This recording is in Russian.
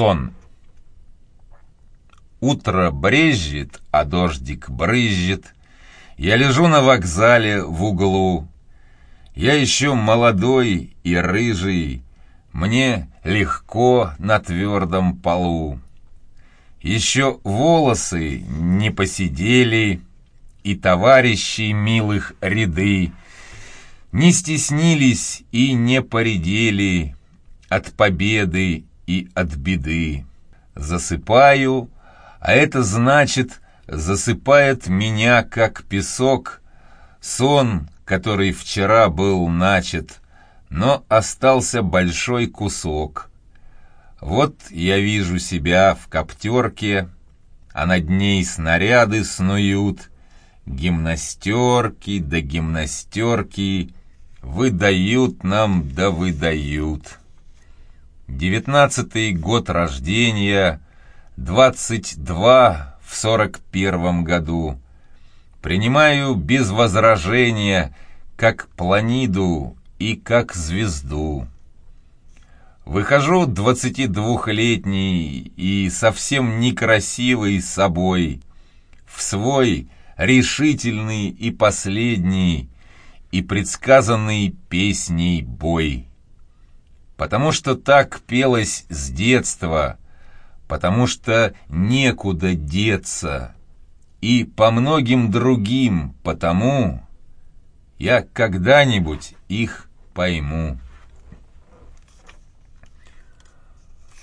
Сон. Утро брезжит, а дождик брызжет. Я лежу на вокзале в углу. Я еще молодой и рыжий, Мне легко на твердом полу. Еще волосы не посидели, И товарищей милых ряды Не стеснились и не поредели От победы и от беды. Засыпаю, а это значит, засыпает меня, как песок, сон, который вчера был начат, но остался большой кусок. Вот я вижу себя в коптерке, а над ней снаряды снуют, гимнастерки да гимнастерки выдают нам да выдают». Девятнадцатый год рождения, двадцать два в сорок первом году. Принимаю без возражения, как планиду и как звезду. Выхожу двадцатидвухлетний и совсем некрасивый собой, в свой решительный и последний и предсказанный песней бой потому что так пелось с детства, потому что некуда деться, и по многим другим потому я когда-нибудь их пойму».